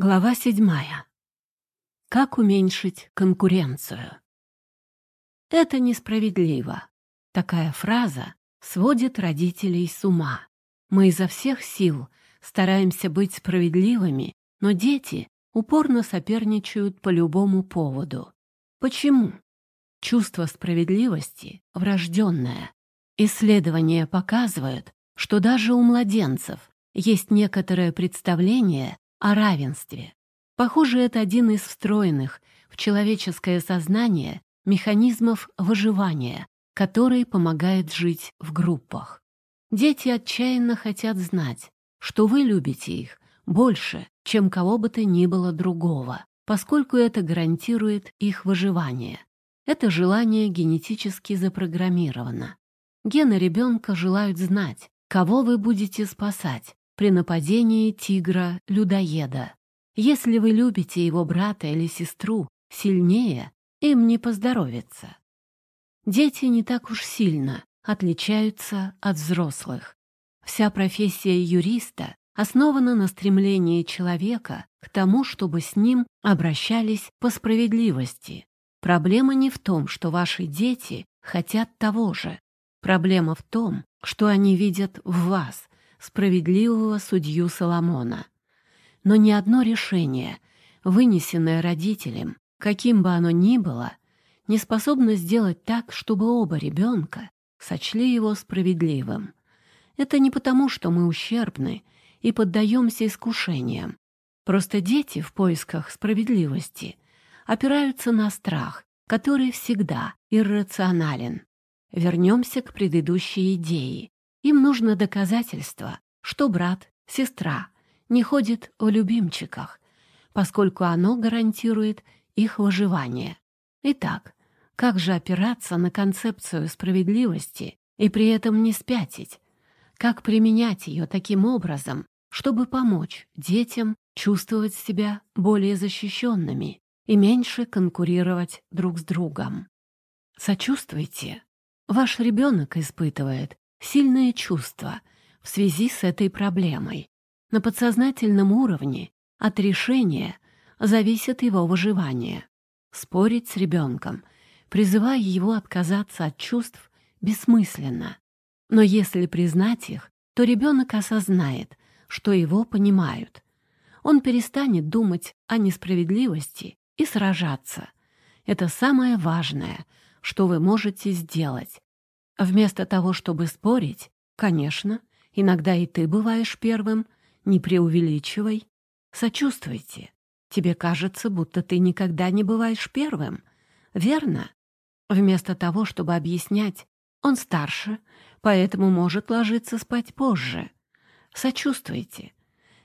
Глава седьмая. Как уменьшить конкуренцию? Это несправедливо. Такая фраза сводит родителей с ума. Мы изо всех сил стараемся быть справедливыми, но дети упорно соперничают по любому поводу. Почему? Чувство справедливости врожденное. Исследования показывают, что даже у младенцев есть некоторое представление о равенстве. Похоже, это один из встроенных в человеческое сознание механизмов выживания, который помогает жить в группах. Дети отчаянно хотят знать, что вы любите их больше, чем кого бы то ни было другого, поскольку это гарантирует их выживание. Это желание генетически запрограммировано. Гены ребенка желают знать, кого вы будете спасать, при нападении тигра-людоеда. Если вы любите его брата или сестру сильнее, им не поздоровится. Дети не так уж сильно отличаются от взрослых. Вся профессия юриста основана на стремлении человека к тому, чтобы с ним обращались по справедливости. Проблема не в том, что ваши дети хотят того же. Проблема в том, что они видят в вас справедливого судью Соломона. Но ни одно решение, вынесенное родителем, каким бы оно ни было, не способно сделать так, чтобы оба ребенка сочли его справедливым. Это не потому, что мы ущербны и поддаемся искушениям. Просто дети в поисках справедливости опираются на страх, который всегда иррационален. Вернемся к предыдущей идее. Им нужно доказательство, что брат, сестра не ходит в любимчиках, поскольку оно гарантирует их выживание. Итак, как же опираться на концепцию справедливости и при этом не спятить? Как применять ее таким образом, чтобы помочь детям чувствовать себя более защищенными и меньше конкурировать друг с другом? Сочувствуйте. Ваш ребенок испытывает сильные чувства в связи с этой проблемой. На подсознательном уровне от решения зависит его выживание. Спорить с ребенком, призывая его отказаться от чувств, бессмысленно. Но если признать их, то ребенок осознает, что его понимают. Он перестанет думать о несправедливости и сражаться. Это самое важное, что вы можете сделать, Вместо того, чтобы спорить, конечно, иногда и ты бываешь первым, не преувеличивай. Сочувствуйте. Тебе кажется, будто ты никогда не бываешь первым. Верно? Вместо того, чтобы объяснять, он старше, поэтому может ложиться спать позже. Сочувствуйте.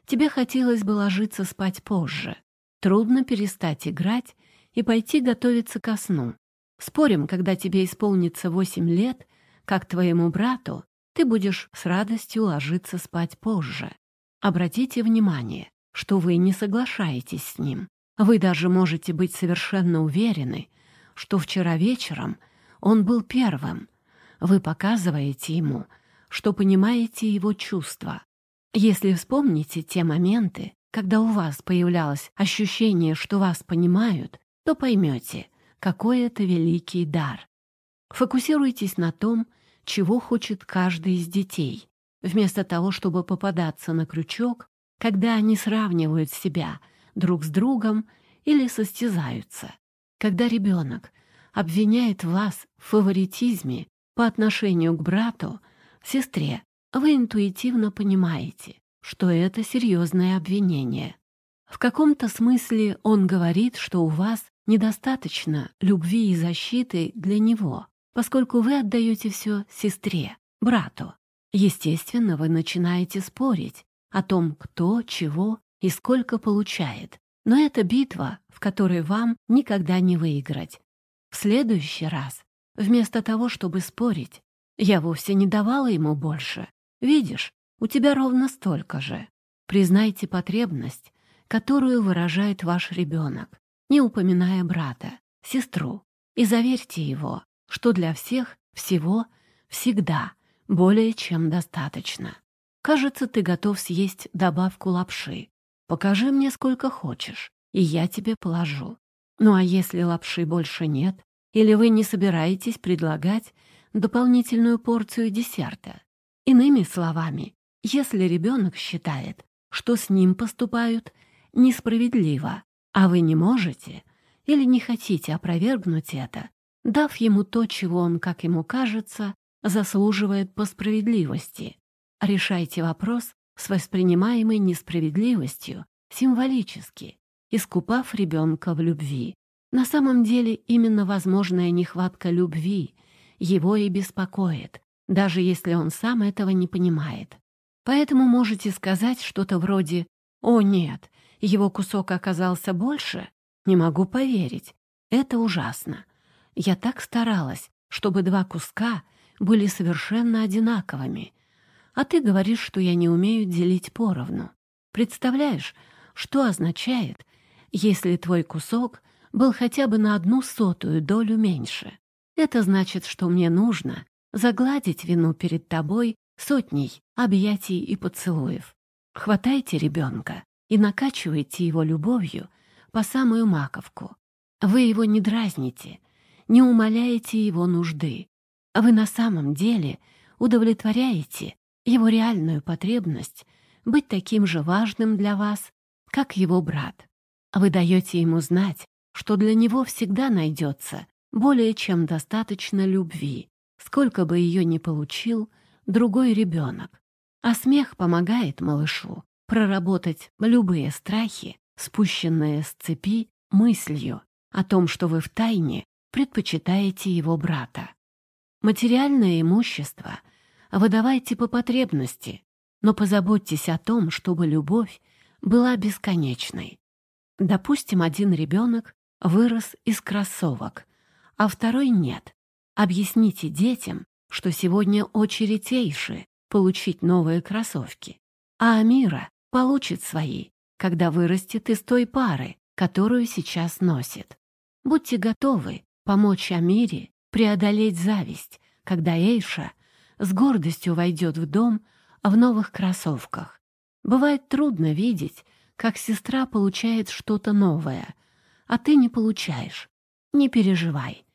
Тебе хотелось бы ложиться спать позже. Трудно перестать играть и пойти готовиться ко сну. Спорим, когда тебе исполнится восемь лет, как твоему брату, ты будешь с радостью ложиться спать позже. Обратите внимание, что вы не соглашаетесь с ним. Вы даже можете быть совершенно уверены, что вчера вечером он был первым. Вы показываете ему, что понимаете его чувства. Если вспомните те моменты, когда у вас появлялось ощущение, что вас понимают, то поймете, какой это великий дар. Фокусируйтесь на том, чего хочет каждый из детей, вместо того, чтобы попадаться на крючок, когда они сравнивают себя друг с другом или состязаются. Когда ребенок обвиняет вас в фаворитизме по отношению к брату, сестре, вы интуитивно понимаете, что это серьезное обвинение. В каком-то смысле он говорит, что у вас недостаточно любви и защиты для него, поскольку вы отдаете все сестре, брату. Естественно, вы начинаете спорить о том, кто, чего и сколько получает. Но это битва, в которой вам никогда не выиграть. В следующий раз, вместо того, чтобы спорить, я вовсе не давала ему больше. Видишь, у тебя ровно столько же. Признайте потребность, которую выражает ваш ребенок, не упоминая брата, сестру, и заверьте его, что для всех всего всегда более чем достаточно. Кажется, ты готов съесть добавку лапши. Покажи мне сколько хочешь, и я тебе положу. Ну а если лапши больше нет, или вы не собираетесь предлагать дополнительную порцию десерта? Иными словами, если ребенок считает, что с ним поступают несправедливо, а вы не можете или не хотите опровергнуть это, дав ему то, чего он, как ему кажется, заслуживает по справедливости. Решайте вопрос с воспринимаемой несправедливостью символически, искупав ребенка в любви. На самом деле именно возможная нехватка любви его и беспокоит, даже если он сам этого не понимает. Поэтому можете сказать что-то вроде «О, нет, его кусок оказался больше? Не могу поверить. Это ужасно. Я так старалась, чтобы два куска были совершенно одинаковыми. А ты говоришь, что я не умею делить поровну. Представляешь, что означает, если твой кусок был хотя бы на одну сотую долю меньше? Это значит, что мне нужно загладить вину перед тобой сотней объятий и поцелуев. Хватайте ребенка и накачивайте его любовью по самую маковку. Вы его не дразните, не умаляете его нужды, а вы на самом деле удовлетворяете его реальную потребность быть таким же важным для вас, как его брат. Вы даете ему знать, что для него всегда найдется более чем достаточно любви, сколько бы ее ни получил другой ребенок. А смех помогает малышу проработать любые страхи, спущенные с цепи мыслью о том, что вы втайне предпочитаете его брата. Материальное имущество выдавайте по потребности, но позаботьтесь о том, чтобы любовь была бесконечной. Допустим, один ребенок вырос из кроссовок, а второй нет. Объясните детям, что сегодня очередь Эйши получить новые кроссовки, а Амира получит свои, когда вырастет из той пары, которую сейчас носит. Будьте готовы помочь Амире преодолеть зависть, когда Эйша с гордостью войдет в дом в новых кроссовках. Бывает трудно видеть, как сестра получает что-то новое, а ты не получаешь. Не переживай.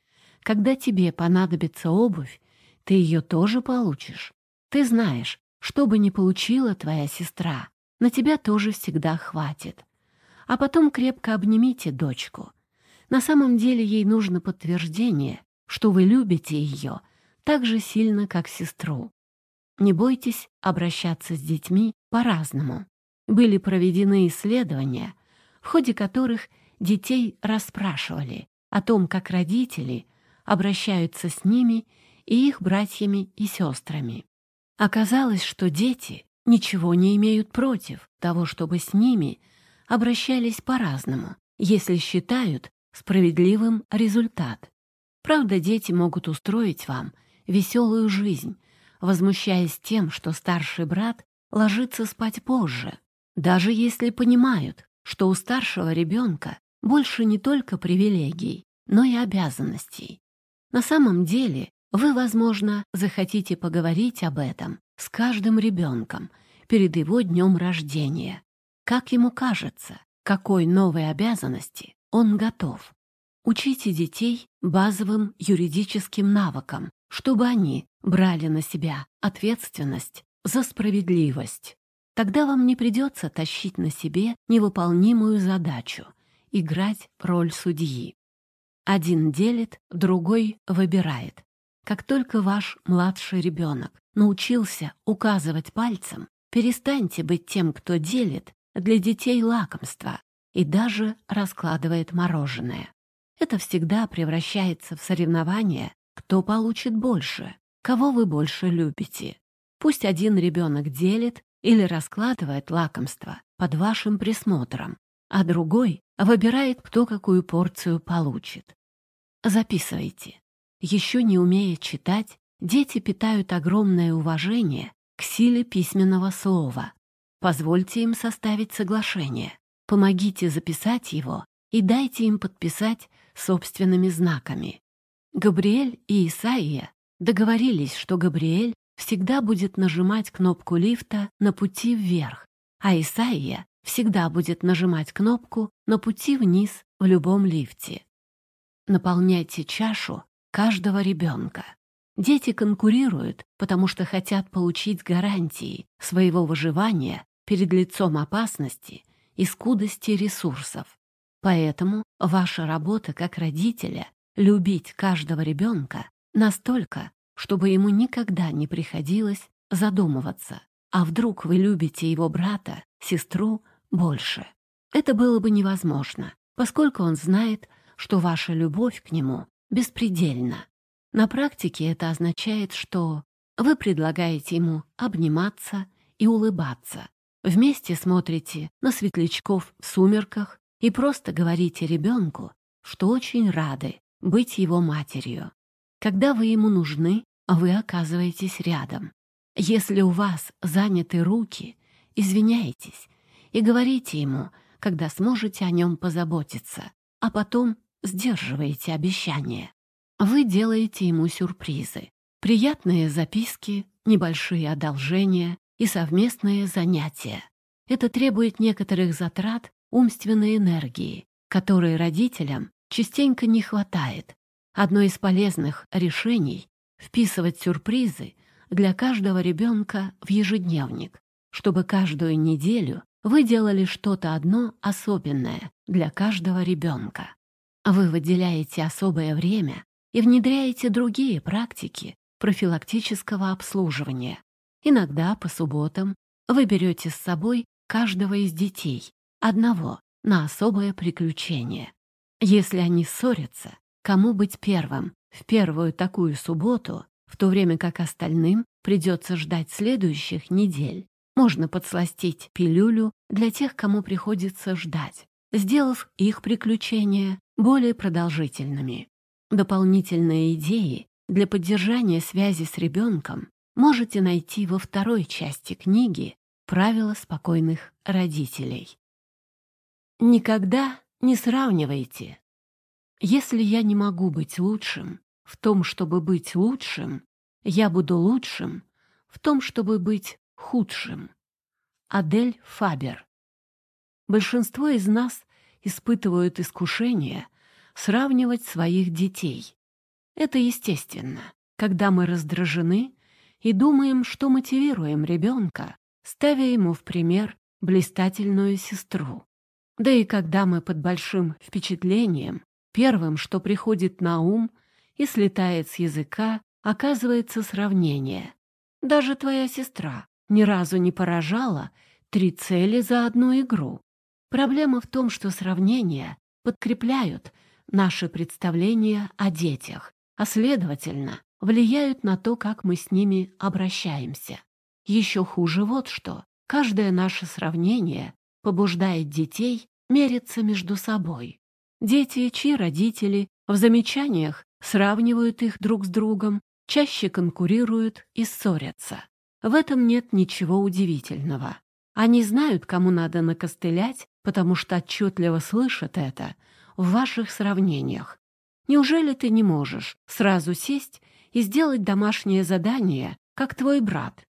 Когда тебе понадобится обувь, ты ее тоже получишь. Ты знаешь, что бы ни получила твоя сестра, на тебя тоже всегда хватит. А потом крепко обнимите дочку. На самом деле ей нужно подтверждение, что вы любите ее так же сильно, как сестру. Не бойтесь обращаться с детьми по-разному. Были проведены исследования, в ходе которых детей расспрашивали о том, как родители обращаются с ними и их братьями и сестрами. Оказалось, что дети ничего не имеют против того, чтобы с ними обращались по-разному, если считают справедливым результат. Правда, дети могут устроить вам веселую жизнь, возмущаясь тем, что старший брат ложится спать позже, даже если понимают, что у старшего ребенка больше не только привилегий, но и обязанностей. На самом деле вы, возможно, захотите поговорить об этом с каждым ребенком перед его днем рождения. Как ему кажется, какой новой обязанности он готов. Учите детей базовым юридическим навыкам, чтобы они брали на себя ответственность за справедливость. Тогда вам не придется тащить на себе невыполнимую задачу — играть роль судьи. Один делит, другой выбирает. Как только ваш младший ребенок научился указывать пальцем, перестаньте быть тем, кто делит для детей лакомства и даже раскладывает мороженое. Это всегда превращается в соревнование, кто получит больше, кого вы больше любите. Пусть один ребенок делит или раскладывает лакомство под вашим присмотром, а другой выбирает, кто какую порцию получит. Записывайте. Еще не умея читать, дети питают огромное уважение к силе письменного слова. Позвольте им составить соглашение. Помогите записать его и дайте им подписать собственными знаками. Габриэль и Исаия договорились, что Габриэль всегда будет нажимать кнопку лифта на пути вверх, а Исаия всегда будет нажимать кнопку на пути вниз в любом лифте. Наполняйте чашу каждого ребенка. Дети конкурируют, потому что хотят получить гарантии своего выживания перед лицом опасности и скудости ресурсов. Поэтому ваша работа как родителя — любить каждого ребенка настолько, чтобы ему никогда не приходилось задумываться, а вдруг вы любите его брата, сестру больше. Это было бы невозможно, поскольку он знает, что ваша любовь к нему беспредельна. На практике это означает, что вы предлагаете ему обниматься и улыбаться. Вместе смотрите на светлячков в сумерках и просто говорите ребенку, что очень рады быть его матерью. Когда вы ему нужны, вы оказываетесь рядом. Если у вас заняты руки, извиняйтесь и говорите ему, когда сможете о нем позаботиться, а потом сдерживаете обещания. Вы делаете ему сюрпризы, приятные записки, небольшие одолжения и совместные занятия. Это требует некоторых затрат умственной энергии, которой родителям частенько не хватает. Одно из полезных решений — вписывать сюрпризы для каждого ребенка в ежедневник, чтобы каждую неделю вы делали что-то одно особенное для каждого ребенка. Вы выделяете особое время и внедряете другие практики профилактического обслуживания. Иногда по субботам вы берете с собой каждого из детей, одного, на особое приключение. Если они ссорятся, кому быть первым в первую такую субботу, в то время как остальным придется ждать следующих недель. Можно подсластить пилюлю для тех, кому приходится ждать, сделав их приключения более продолжительными. Дополнительные идеи для поддержания связи с ребенком можете найти во второй части книги «Правила спокойных родителей». Никогда не сравнивайте. Если я не могу быть лучшим в том, чтобы быть лучшим, я буду лучшим в том, чтобы быть худшим. Адель Фабер. Большинство из нас испытывают искушение сравнивать своих детей. Это естественно, когда мы раздражены и думаем, что мотивируем ребенка, ставя ему в пример блистательную сестру. Да и когда мы под большим впечатлением, первым, что приходит на ум и слетает с языка, оказывается сравнение. Даже твоя сестра ни разу не поражала три цели за одну игру. Проблема в том, что сравнения подкрепляют наши представления о детях, а следовательно, влияют на то, как мы с ними обращаемся. Еще хуже вот что. Каждое наше сравнение побуждает детей мериться между собой. Дети, чьи родители в замечаниях сравнивают их друг с другом, чаще конкурируют и ссорятся. В этом нет ничего удивительного. Они знают, кому надо накостылять, потому что отчетливо слышат это в ваших сравнениях. Неужели ты не можешь сразу сесть и сделать домашнее задание, как твой брат?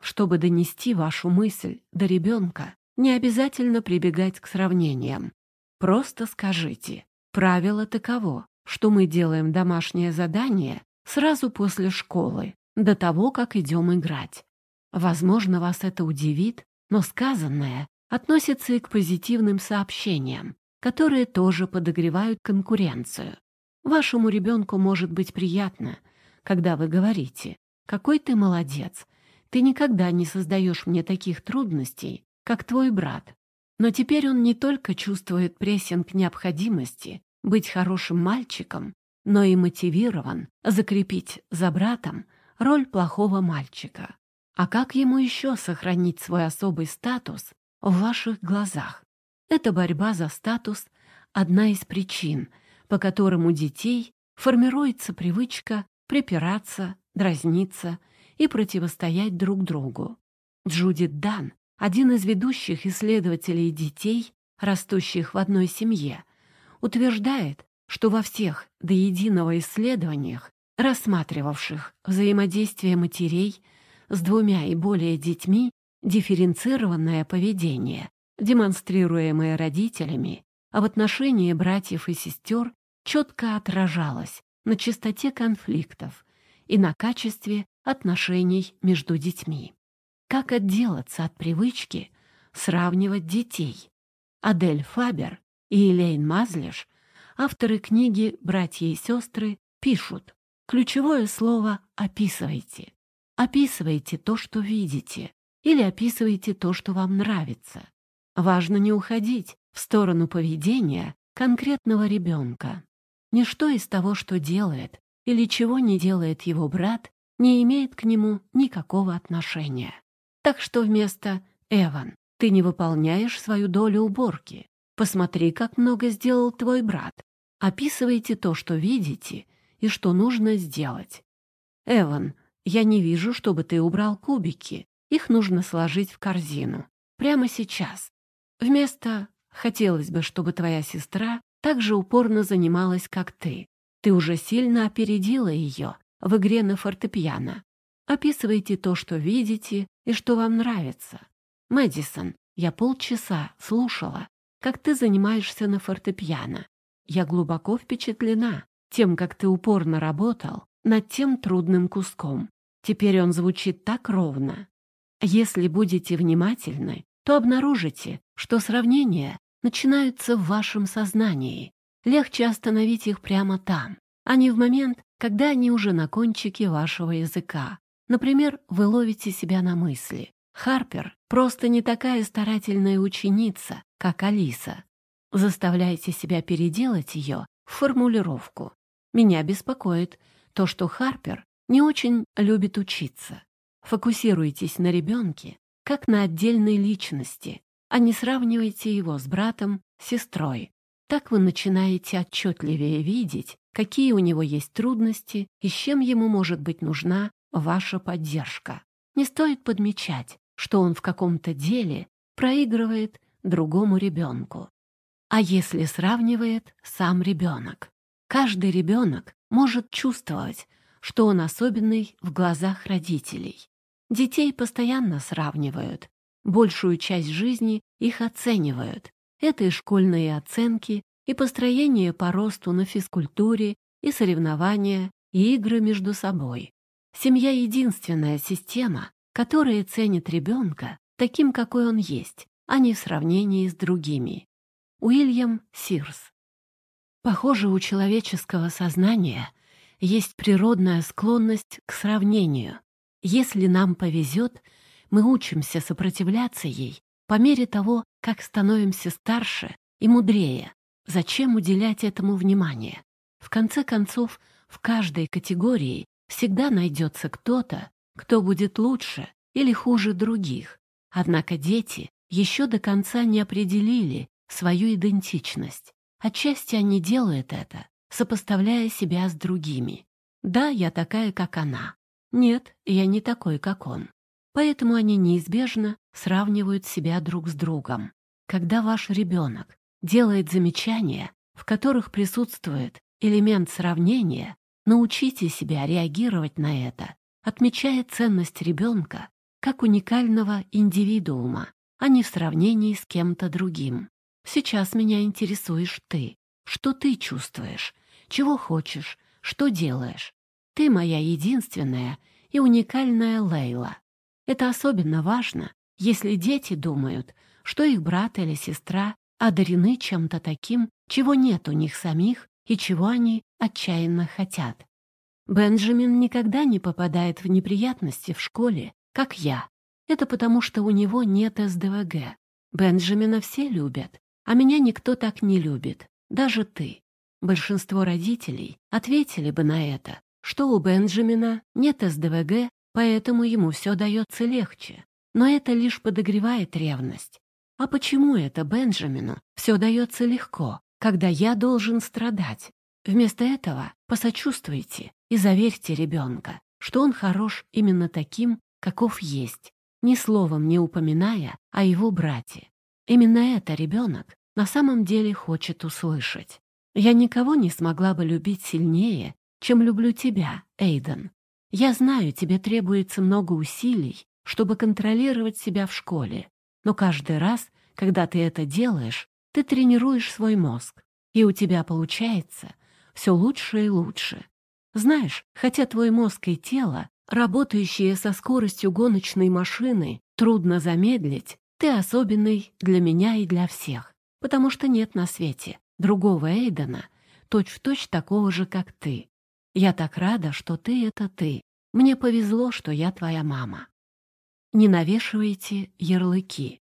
Чтобы донести вашу мысль до ребенка, не обязательно прибегать к сравнениям. Просто скажите, правило таково, что мы делаем домашнее задание сразу после школы, до того, как идем играть. Возможно, вас это удивит, но сказанное относится и к позитивным сообщениям, которые тоже подогревают конкуренцию. Вашему ребенку может быть приятно, когда вы говорите «Какой ты молодец! Ты никогда не создаешь мне таких трудностей, как твой брат». Но теперь он не только чувствует прессинг необходимости быть хорошим мальчиком, но и мотивирован закрепить за братом роль плохого мальчика. А как ему еще сохранить свой особый статус в ваших глазах? Эта борьба за статус — одна из причин, по которым у детей формируется привычка припираться, дразниться и противостоять друг другу. Джудит Дан, один из ведущих исследователей детей, растущих в одной семье, утверждает, что во всех до единого исследованиях, рассматривавших взаимодействие матерей с двумя и более детьми, дифференцированное поведение демонстрируемое родителями, а в отношении братьев и сестер четко отражалось на частоте конфликтов и на качестве отношений между детьми. Как отделаться от привычки сравнивать детей? Адель Фабер и Элейн Мазлиш, авторы книги «Братья и сестры», пишут ключевое слово «описывайте». Описывайте то, что видите, или описывайте то, что вам нравится. Важно не уходить в сторону поведения конкретного ребенка. Ничто из того, что делает или чего не делает его брат, не имеет к нему никакого отношения. Так что вместо «Эван, ты не выполняешь свою долю уборки. Посмотри, как много сделал твой брат. Описывайте то, что видите и что нужно сделать. Эван, я не вижу, чтобы ты убрал кубики. Их нужно сложить в корзину. Прямо сейчас. Вместо «хотелось бы, чтобы твоя сестра так же упорно занималась, как ты». Ты уже сильно опередила ее в игре на фортепиано. Описывайте то, что видите и что вам нравится. Мэдисон, я полчаса слушала, как ты занимаешься на фортепиано. Я глубоко впечатлена тем, как ты упорно работал над тем трудным куском. Теперь он звучит так ровно. Если будете внимательны, то обнаружите, что сравнения начинаются в вашем сознании. Легче остановить их прямо там, а не в момент, когда они уже на кончике вашего языка. Например, вы ловите себя на мысли. Харпер просто не такая старательная ученица, как Алиса. Заставляйте себя переделать ее в формулировку. Меня беспокоит то, что Харпер не очень любит учиться. Фокусируйтесь на ребенке, как на отдельной личности, а не сравнивайте его с братом, сестрой. Так вы начинаете отчетливее видеть, какие у него есть трудности и с чем ему может быть нужна ваша поддержка. Не стоит подмечать, что он в каком-то деле проигрывает другому ребенку. А если сравнивает сам ребенок? Каждый ребенок может чувствовать, что он особенный в глазах родителей. Детей постоянно сравнивают. Большую часть жизни их оценивают. Это и школьные оценки, и построение по росту на физкультуре, и соревнования, и игры между собой. Семья — единственная система, которая ценит ребенка таким, какой он есть, а не в сравнении с другими. Уильям Сирс. Похоже, у человеческого сознания есть природная склонность к сравнению. Если нам повезет, мы учимся сопротивляться ей по мере того, как становимся старше и мудрее. Зачем уделять этому внимание? В конце концов, в каждой категории всегда найдется кто-то, кто будет лучше или хуже других. Однако дети еще до конца не определили свою идентичность. Отчасти они делают это, сопоставляя себя с другими. Да, я такая, как она. Нет, я не такой, как он. Поэтому они неизбежно сравнивают себя друг с другом. Когда ваш ребенок делает замечания, в которых присутствует элемент сравнения, научите себя реагировать на это отмечая ценность ребенка как уникального индивидуума, а не в сравнении с кем-то другим. Сейчас меня интересуешь ты. Что ты чувствуешь? Чего хочешь? Что делаешь? Ты моя единственная и уникальная Лейла. Это особенно важно, если дети думают, что их брат или сестра одарены чем-то таким, чего нет у них самих и чего они отчаянно хотят. Бенджамин никогда не попадает в неприятности в школе, как я. Это потому, что у него нет СДВГ. Бенджамина все любят, а меня никто так не любит, даже ты. Большинство родителей ответили бы на это, что у Бенджамина нет СДВГ, поэтому ему все дается легче. Но это лишь подогревает ревность. А почему это Бенджамину все дается легко, когда я должен страдать? Вместо этого посочувствуйте и заверьте ребенка, что он хорош именно таким, каков есть, ни словом не упоминая о его брате. Именно это ребенок на самом деле хочет услышать. Я никого не смогла бы любить сильнее, чем люблю тебя, Эйден. Я знаю, тебе требуется много усилий, чтобы контролировать себя в школе, но каждый раз, Когда ты это делаешь, ты тренируешь свой мозг, и у тебя получается все лучше и лучше. Знаешь, хотя твой мозг и тело, работающие со скоростью гоночной машины, трудно замедлить, ты особенный для меня и для всех, потому что нет на свете другого Эйдена, точь-в-точь точь такого же, как ты. Я так рада, что ты — это ты. Мне повезло, что я твоя мама. Не навешивайте ярлыки.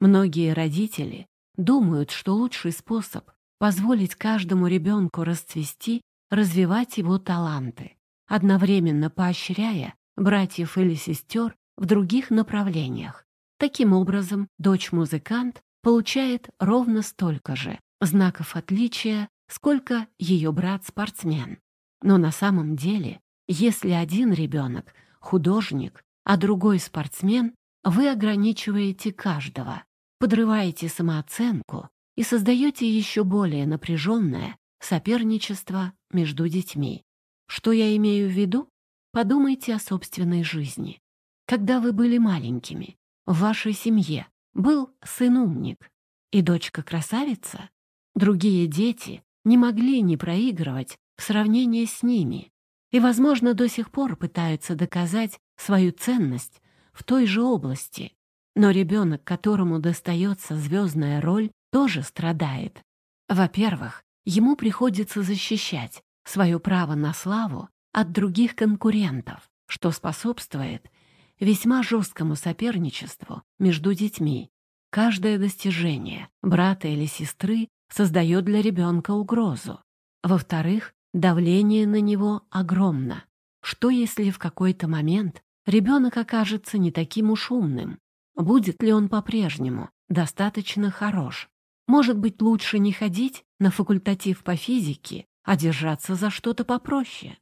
Многие родители думают, что лучший способ позволить каждому ребенку расцвести — развивать его таланты, одновременно поощряя братьев или сестер в других направлениях. Таким образом, дочь-музыкант получает ровно столько же знаков отличия, сколько ее брат-спортсмен. Но на самом деле, если один ребенок — художник, а другой — спортсмен, вы ограничиваете каждого, подрываете самооценку и создаете еще более напряженное соперничество между детьми. Что я имею в виду? Подумайте о собственной жизни. Когда вы были маленькими, в вашей семье был сын-умник и дочка-красавица, другие дети не могли не проигрывать в сравнении с ними и, возможно, до сих пор пытаются доказать свою ценность в той же области. Но ребенок, которому достается звездная роль, тоже страдает. Во-первых, ему приходится защищать свое право на славу от других конкурентов, что способствует весьма жесткому соперничеству между детьми. Каждое достижение брата или сестры создает для ребенка угрозу. Во-вторых, давление на него огромно. Что если в какой-то момент ребенок окажется не таким уж умным? Будет ли он по-прежнему достаточно хорош? Может быть, лучше не ходить на факультатив по физике, а держаться за что-то попроще?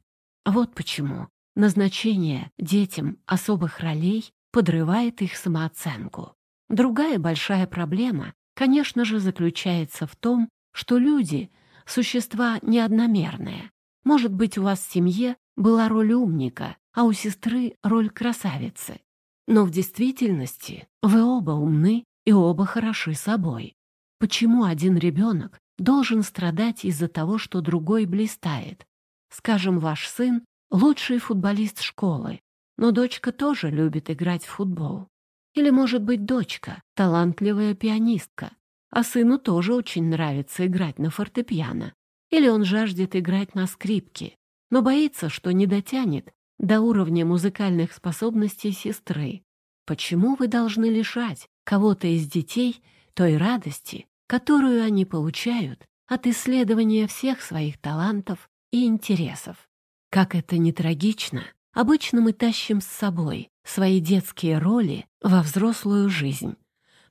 Вот почему назначение детям особых ролей подрывает их самооценку. Другая большая проблема, конечно же, заключается в том, что люди — существа неодномерные. Может быть, у вас в семье была роль умника, а у сестры — роль красавицы. Но в действительности вы оба умны и оба хороши собой. Почему один ребенок должен страдать из-за того, что другой блистает? Скажем, ваш сын — лучший футболист школы, но дочка тоже любит играть в футбол. Или, может быть, дочка — талантливая пианистка, а сыну тоже очень нравится играть на фортепиано. Или он жаждет играть на скрипке, но боится, что не дотянет до уровня музыкальных способностей сестры. Почему вы должны лишать кого-то из детей той радости, которую они получают от исследования всех своих талантов и интересов. Как это не трагично, обычно мы тащим с собой свои детские роли во взрослую жизнь.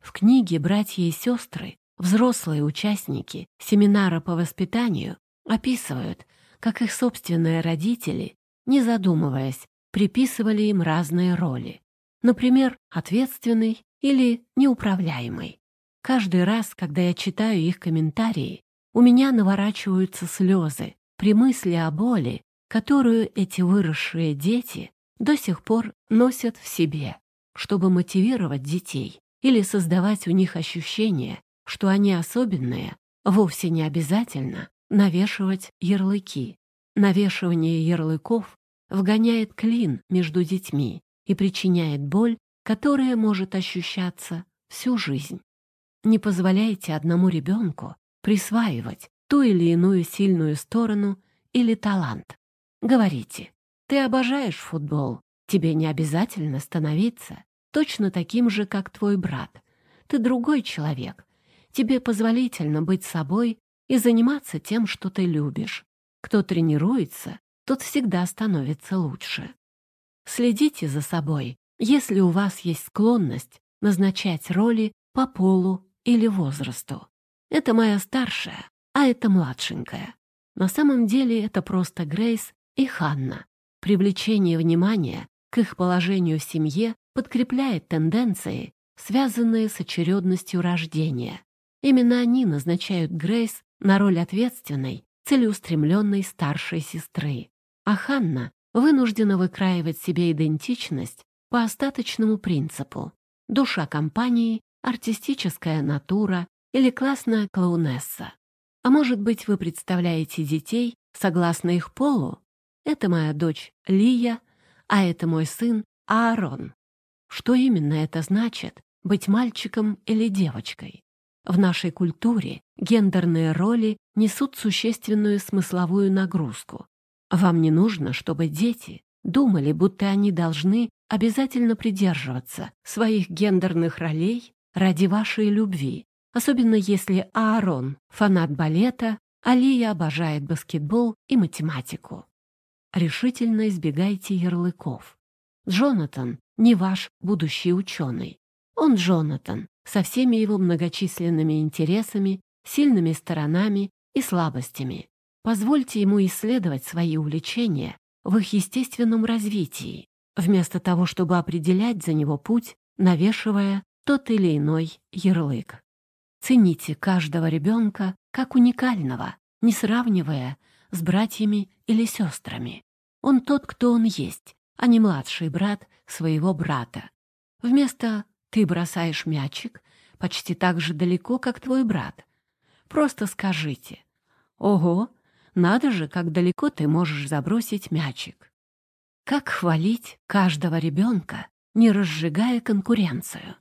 В книге «Братья и сестры» взрослые участники семинара по воспитанию описывают, как их собственные родители, не задумываясь, приписывали им разные роли. Например, ответственный или неуправляемый. Каждый раз, когда я читаю их комментарии, у меня наворачиваются слезы при мысли о боли, которую эти выросшие дети до сих пор носят в себе, чтобы мотивировать детей или создавать у них ощущение, что они особенные, вовсе не обязательно навешивать ярлыки. Навешивание ярлыков вгоняет клин между детьми и причиняет боль, которая может ощущаться всю жизнь. Не позволяйте одному ребенку присваивать ту или иную сильную сторону или талант. Говорите, ты обожаешь футбол, тебе не обязательно становиться точно таким же, как твой брат. Ты другой человек, тебе позволительно быть собой и заниматься тем, что ты любишь. Кто тренируется, тот всегда становится лучше. Следите за собой, если у вас есть склонность назначать роли по полу или возрасту. Это моя старшая, а это младшенькая. На самом деле это просто Грейс и Ханна. Привлечение внимания к их положению в семье подкрепляет тенденции, связанные с очередностью рождения. Именно они назначают Грейс на роль ответственной, целеустремленной старшей сестры. А Ханна вынуждена выкраивать себе идентичность по остаточному принципу. Душа компании артистическая натура или классная клоунесса. А может быть, вы представляете детей согласно их полу? Это моя дочь Лия, а это мой сын Аарон. Что именно это значит — быть мальчиком или девочкой? В нашей культуре гендерные роли несут существенную смысловую нагрузку. Вам не нужно, чтобы дети думали, будто они должны обязательно придерживаться своих гендерных ролей ради вашей любви, особенно если Аарон — фанат балета, Алия обожает баскетбол и математику. Решительно избегайте ярлыков. Джонатан не ваш будущий ученый. Он Джонатан, со всеми его многочисленными интересами, сильными сторонами и слабостями. Позвольте ему исследовать свои увлечения в их естественном развитии, вместо того, чтобы определять за него путь, навешивая тот или иной ярлык. Цените каждого ребенка как уникального, не сравнивая с братьями или сестрами. Он тот, кто он есть, а не младший брат своего брата. Вместо «ты бросаешь мячик» почти так же далеко, как твой брат. Просто скажите «Ого, надо же, как далеко ты можешь забросить мячик». Как хвалить каждого ребенка, не разжигая конкуренцию?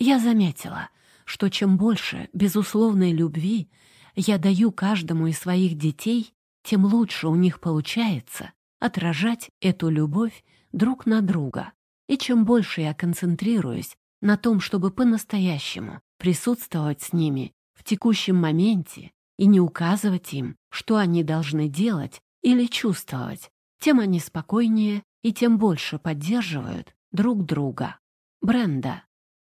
Я заметила, что чем больше безусловной любви я даю каждому из своих детей, тем лучше у них получается отражать эту любовь друг на друга. И чем больше я концентрируюсь на том, чтобы по-настоящему присутствовать с ними в текущем моменте и не указывать им, что они должны делать или чувствовать, тем они спокойнее и тем больше поддерживают друг друга. Бренда.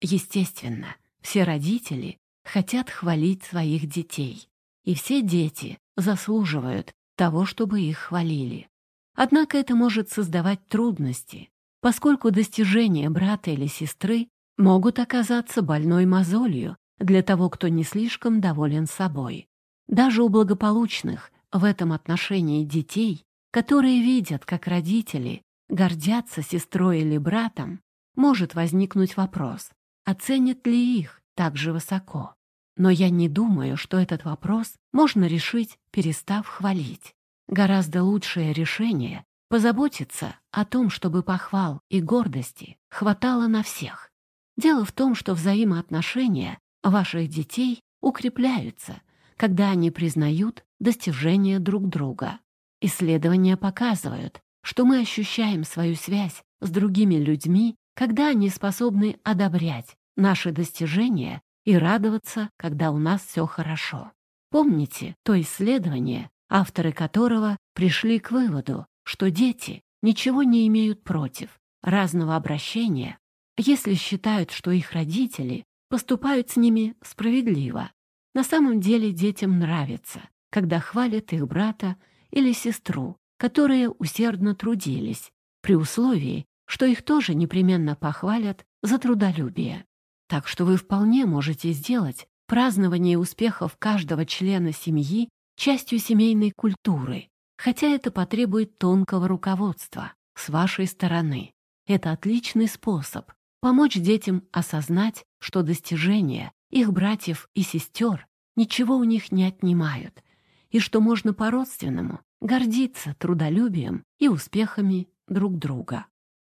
Естественно, все родители хотят хвалить своих детей, и все дети заслуживают того, чтобы их хвалили. Однако это может создавать трудности, поскольку достижения брата или сестры могут оказаться больной мозолью для того, кто не слишком доволен собой. Даже у благополучных в этом отношении детей, которые видят, как родители гордятся сестрой или братом, может возникнуть вопрос, оценят ли их так же высоко. Но я не думаю, что этот вопрос можно решить, перестав хвалить. Гораздо лучшее решение — позаботиться о том, чтобы похвал и гордости хватало на всех. Дело в том, что взаимоотношения ваших детей укрепляются, когда они признают достижения друг друга. Исследования показывают, что мы ощущаем свою связь с другими людьми, когда они способны одобрять наши достижения и радоваться, когда у нас все хорошо. Помните то исследование, авторы которого пришли к выводу, что дети ничего не имеют против разного обращения, если считают, что их родители поступают с ними справедливо. На самом деле детям нравится, когда хвалят их брата или сестру, которые усердно трудились, при условии, что их тоже непременно похвалят за трудолюбие. Так что вы вполне можете сделать празднование успехов каждого члена семьи частью семейной культуры, хотя это потребует тонкого руководства с вашей стороны. Это отличный способ помочь детям осознать, что достижения их братьев и сестер ничего у них не отнимают, и что можно по-родственному гордиться трудолюбием и успехами друг друга.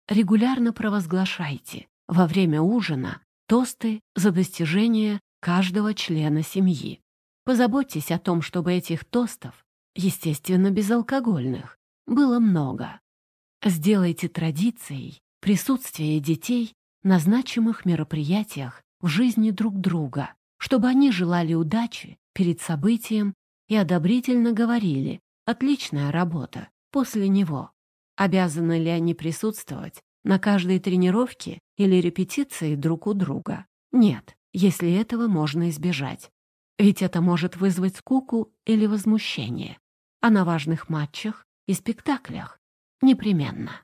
Регулярно провозглашайте во время ужина тосты за достижения каждого члена семьи. Позаботьтесь о том, чтобы этих тостов, естественно, безалкогольных, было много. Сделайте традицией присутствие детей на значимых мероприятиях в жизни друг друга, чтобы они желали удачи перед событием и одобрительно говорили «отличная работа» после него. Обязаны ли они присутствовать на каждой тренировке или репетиции друг у друга? Нет, если этого можно избежать. Ведь это может вызвать скуку или возмущение. А на важных матчах и спектаклях непременно.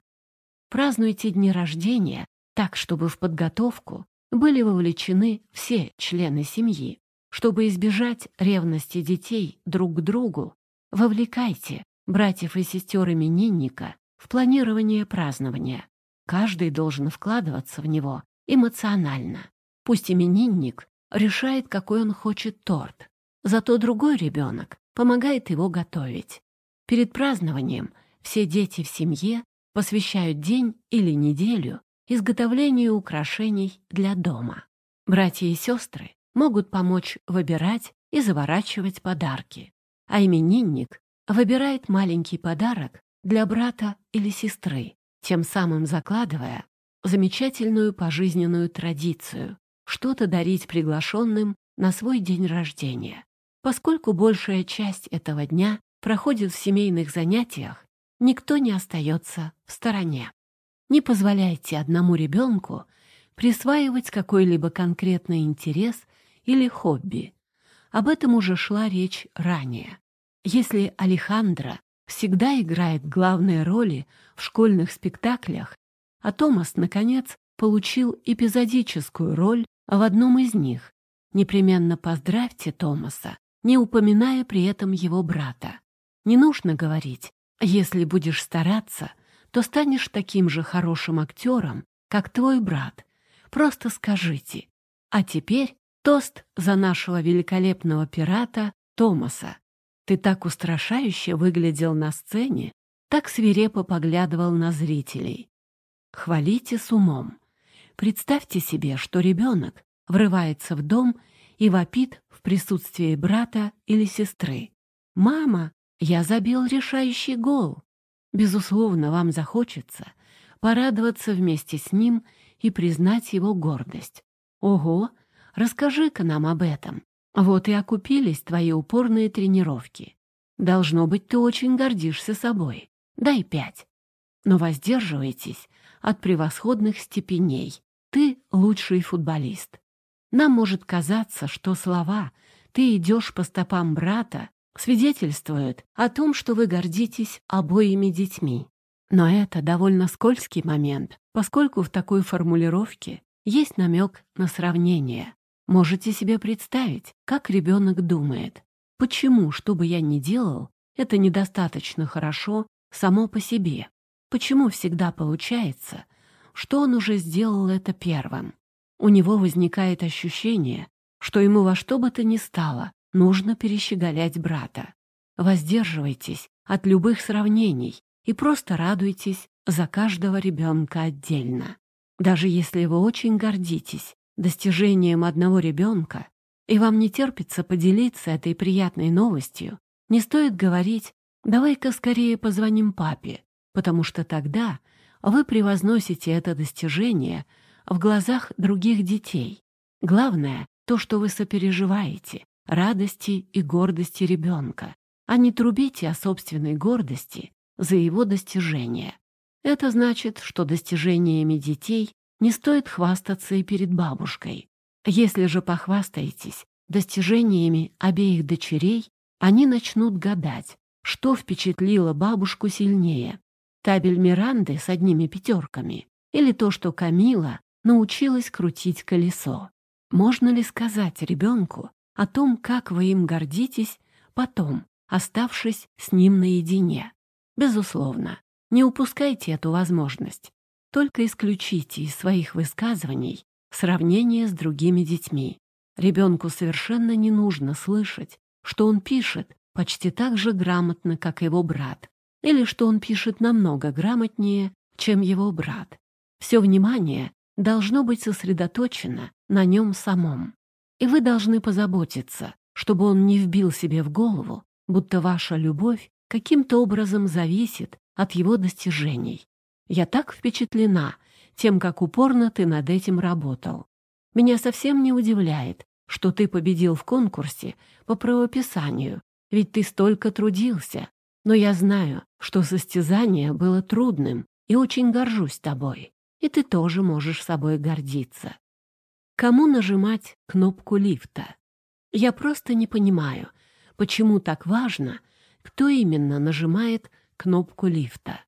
Празднуйте дни рождения так, чтобы в подготовку были вовлечены все члены семьи. Чтобы избежать ревности детей друг к другу, вовлекайте братьев и сестер именинника в планирование празднования. Каждый должен вкладываться в него эмоционально. Пусть именинник решает, какой он хочет торт, зато другой ребенок помогает его готовить. Перед празднованием все дети в семье посвящают день или неделю изготовлению украшений для дома. Братья и сестры могут помочь выбирать и заворачивать подарки, а именинник выбирает маленький подарок для брата или сестры, тем самым закладывая замечательную пожизненную традицию что-то дарить приглашенным на свой день рождения. Поскольку большая часть этого дня проходит в семейных занятиях, никто не остается в стороне. Не позволяйте одному ребенку присваивать какой-либо конкретный интерес или хобби. Об этом уже шла речь ранее. Если Алехандро всегда играет главные роли в школьных спектаклях, а Томас, наконец, получил эпизодическую роль в одном из них, непременно поздравьте Томаса, не упоминая при этом его брата. Не нужно говорить, если будешь стараться, то станешь таким же хорошим актером, как твой брат. Просто скажите. А теперь тост за нашего великолепного пирата Томаса. Ты так устрашающе выглядел на сцене, так свирепо поглядывал на зрителей. Хвалите с умом. Представьте себе, что ребенок врывается в дом и вопит присутствии брата или сестры. «Мама, я забил решающий гол!» Безусловно, вам захочется порадоваться вместе с ним и признать его гордость. «Ого, расскажи-ка нам об этом. Вот и окупились твои упорные тренировки. Должно быть, ты очень гордишься собой. Дай пять. Но воздерживайтесь от превосходных степеней. Ты лучший футболист. Нам может казаться, что слова «ты идешь по стопам брата» свидетельствуют о том, что вы гордитесь обоими детьми. Но это довольно скользкий момент, поскольку в такой формулировке есть намек на сравнение. Можете себе представить, как ребенок думает, почему, что бы я ни делал, это недостаточно хорошо само по себе. Почему всегда получается, что он уже сделал это первым? У него возникает ощущение, что ему во что бы то ни стало нужно перещеголять брата. Воздерживайтесь от любых сравнений и просто радуйтесь за каждого ребенка отдельно. Даже если вы очень гордитесь достижением одного ребенка, и вам не терпится поделиться этой приятной новостью, не стоит говорить «давай-ка скорее позвоним папе», потому что тогда вы превозносите это достижение в глазах других детей. Главное — то, что вы сопереживаете, радости и гордости ребенка, а не трубите о собственной гордости за его достижения. Это значит, что достижениями детей не стоит хвастаться и перед бабушкой. Если же похвастаетесь достижениями обеих дочерей, они начнут гадать, что впечатлило бабушку сильнее — табель Миранды с одними пятерками или то, что Камила научилась крутить колесо. Можно ли сказать ребенку о том, как вы им гордитесь, потом, оставшись с ним наедине? Безусловно, не упускайте эту возможность. Только исключите из своих высказываний сравнение с другими детьми. Ребенку совершенно не нужно слышать, что он пишет почти так же грамотно, как его брат, или что он пишет намного грамотнее, чем его брат. Все внимание должно быть сосредоточено на нем самом. И вы должны позаботиться, чтобы он не вбил себе в голову, будто ваша любовь каким-то образом зависит от его достижений. Я так впечатлена тем, как упорно ты над этим работал. Меня совсем не удивляет, что ты победил в конкурсе по правописанию, ведь ты столько трудился. Но я знаю, что состязание было трудным и очень горжусь тобой и ты тоже можешь собой гордиться. Кому нажимать кнопку лифта? Я просто не понимаю, почему так важно, кто именно нажимает кнопку лифта.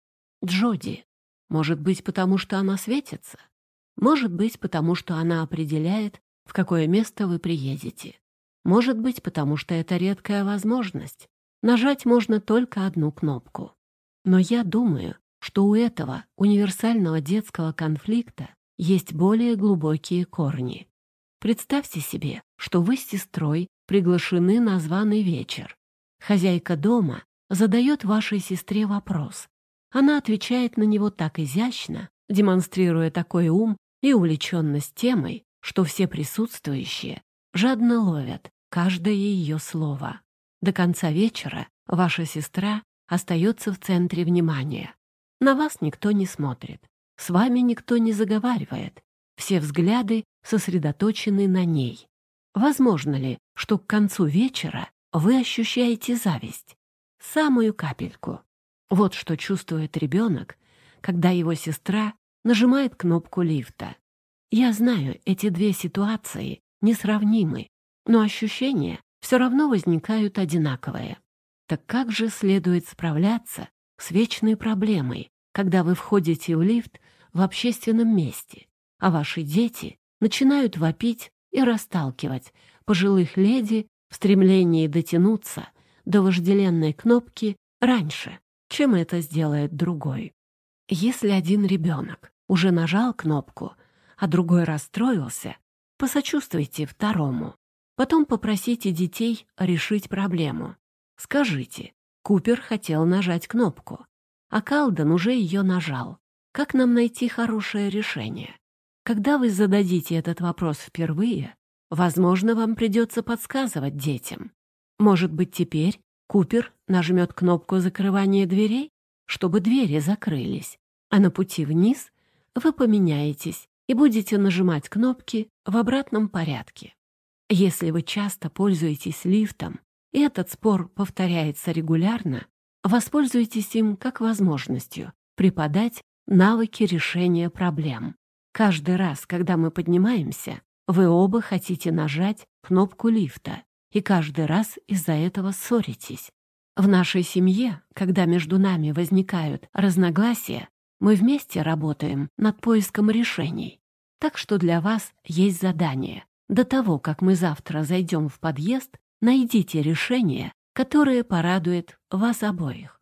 Джоди. Может быть, потому что она светится? Может быть, потому что она определяет, в какое место вы приедете. Может быть, потому что это редкая возможность. Нажать можно только одну кнопку. Но я думаю, что у этого универсального детского конфликта есть более глубокие корни. Представьте себе, что вы с сестрой приглашены на званый вечер. Хозяйка дома задает вашей сестре вопрос. Она отвечает на него так изящно, демонстрируя такой ум и увлеченность темой, что все присутствующие жадно ловят каждое ее слово. До конца вечера ваша сестра остается в центре внимания. На вас никто не смотрит, с вами никто не заговаривает, все взгляды сосредоточены на ней. Возможно ли, что к концу вечера вы ощущаете зависть? Самую капельку. Вот что чувствует ребенок, когда его сестра нажимает кнопку лифта. Я знаю, эти две ситуации несравнимы, но ощущения все равно возникают одинаковые. Так как же следует справляться с вечной проблемой, когда вы входите в лифт в общественном месте, а ваши дети начинают вопить и расталкивать пожилых леди в стремлении дотянуться до вожделенной кнопки раньше, чем это сделает другой. Если один ребенок уже нажал кнопку, а другой расстроился, посочувствуйте второму. Потом попросите детей решить проблему. Скажите, Купер хотел нажать кнопку, а Калден уже ее нажал. Как нам найти хорошее решение? Когда вы зададите этот вопрос впервые, возможно, вам придется подсказывать детям. Может быть, теперь Купер нажмет кнопку закрывания дверей, чтобы двери закрылись, а на пути вниз вы поменяетесь и будете нажимать кнопки в обратном порядке. Если вы часто пользуетесь лифтом, этот спор повторяется регулярно, воспользуйтесь им как возможностью преподать навыки решения проблем. Каждый раз, когда мы поднимаемся, вы оба хотите нажать кнопку лифта, и каждый раз из-за этого ссоритесь. В нашей семье, когда между нами возникают разногласия, мы вместе работаем над поиском решений. Так что для вас есть задание. До того, как мы завтра зайдем в подъезд, найдите решение, которое порадует вас обоих.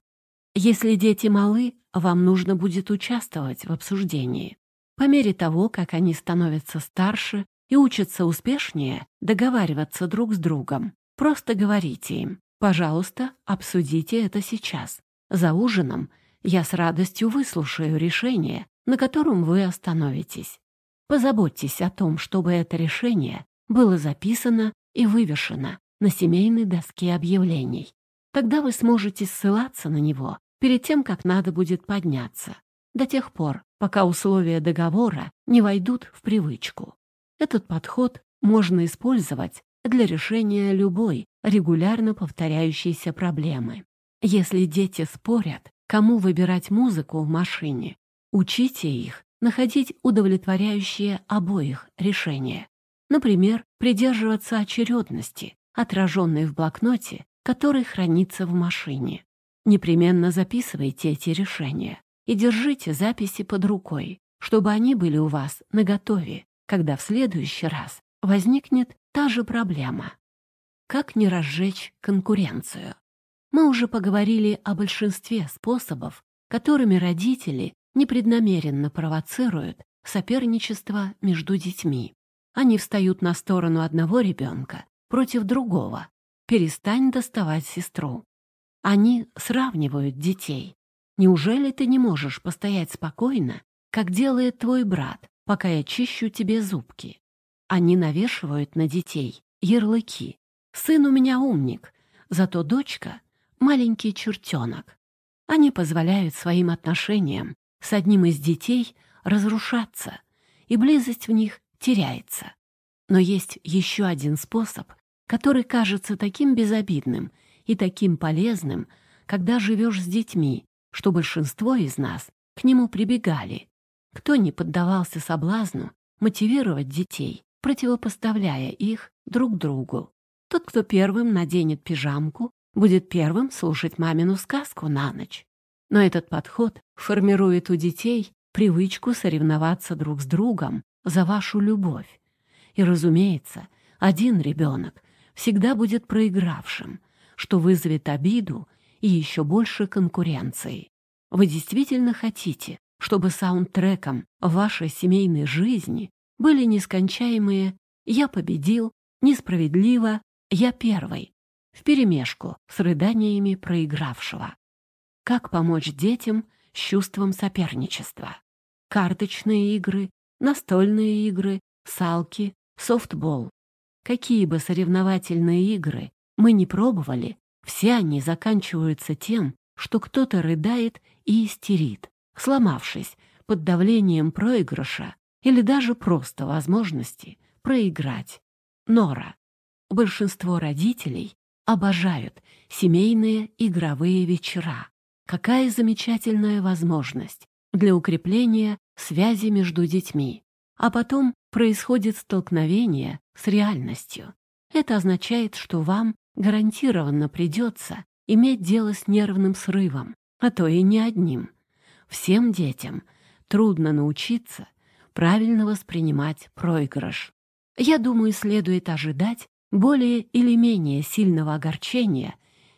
Если дети малы, вам нужно будет участвовать в обсуждении. По мере того, как они становятся старше и учатся успешнее договариваться друг с другом, просто говорите им, пожалуйста, обсудите это сейчас. За ужином я с радостью выслушаю решение, на котором вы остановитесь. Позаботьтесь о том, чтобы это решение было записано и вывешено на семейной доске объявлений. Тогда вы сможете ссылаться на него перед тем, как надо будет подняться, до тех пор, пока условия договора не войдут в привычку. Этот подход можно использовать для решения любой регулярно повторяющейся проблемы. Если дети спорят, кому выбирать музыку в машине, учите их находить удовлетворяющие обоих решения. Например, придерживаться очередности, отраженной в блокноте, который хранится в машине. Непременно записывайте эти решения и держите записи под рукой, чтобы они были у вас наготове, когда в следующий раз возникнет та же проблема. Как не разжечь конкуренцию? Мы уже поговорили о большинстве способов, которыми родители непреднамеренно провоцируют соперничество между детьми. Они встают на сторону одного ребенка против другого. Перестань доставать сестру. Они сравнивают детей. Неужели ты не можешь постоять спокойно, как делает твой брат, пока я чищу тебе зубки? Они навешивают на детей ярлыки. Сын у меня умник, зато дочка — маленький чертенок. Они позволяют своим отношениям с одним из детей разрушаться, и близость в них теряется. Но есть еще один способ, который кажется таким безобидным и таким полезным, когда живешь с детьми, что большинство из нас к нему прибегали. Кто не поддавался соблазну мотивировать детей, противопоставляя их друг другу? Тот, кто первым наденет пижамку, будет первым слушать мамину сказку на ночь. Но этот подход формирует у детей привычку соревноваться друг с другом за вашу любовь. И, разумеется, один ребенок всегда будет проигравшим, что вызовет обиду и еще больше конкуренции. Вы действительно хотите, чтобы саундтреком вашей семейной жизни были нескончаемые «я победил», «несправедливо», «я первый», вперемешку с рыданиями проигравшего. Как помочь детям с чувством соперничества? Карточные игры, настольные игры, салки, софтбол. Какие бы соревновательные игры мы не пробовали, все они заканчиваются тем, что кто-то рыдает и истерит, сломавшись под давлением проигрыша или даже просто возможности проиграть. Нора. Большинство родителей обожают семейные игровые вечера. Какая замечательная возможность для укрепления связи между детьми. А потом происходит столкновение с реальностью. Это означает, что вам гарантированно придется иметь дело с нервным срывом, а то и не одним. Всем детям трудно научиться правильно воспринимать проигрыш. Я думаю, следует ожидать более или менее сильного огорчения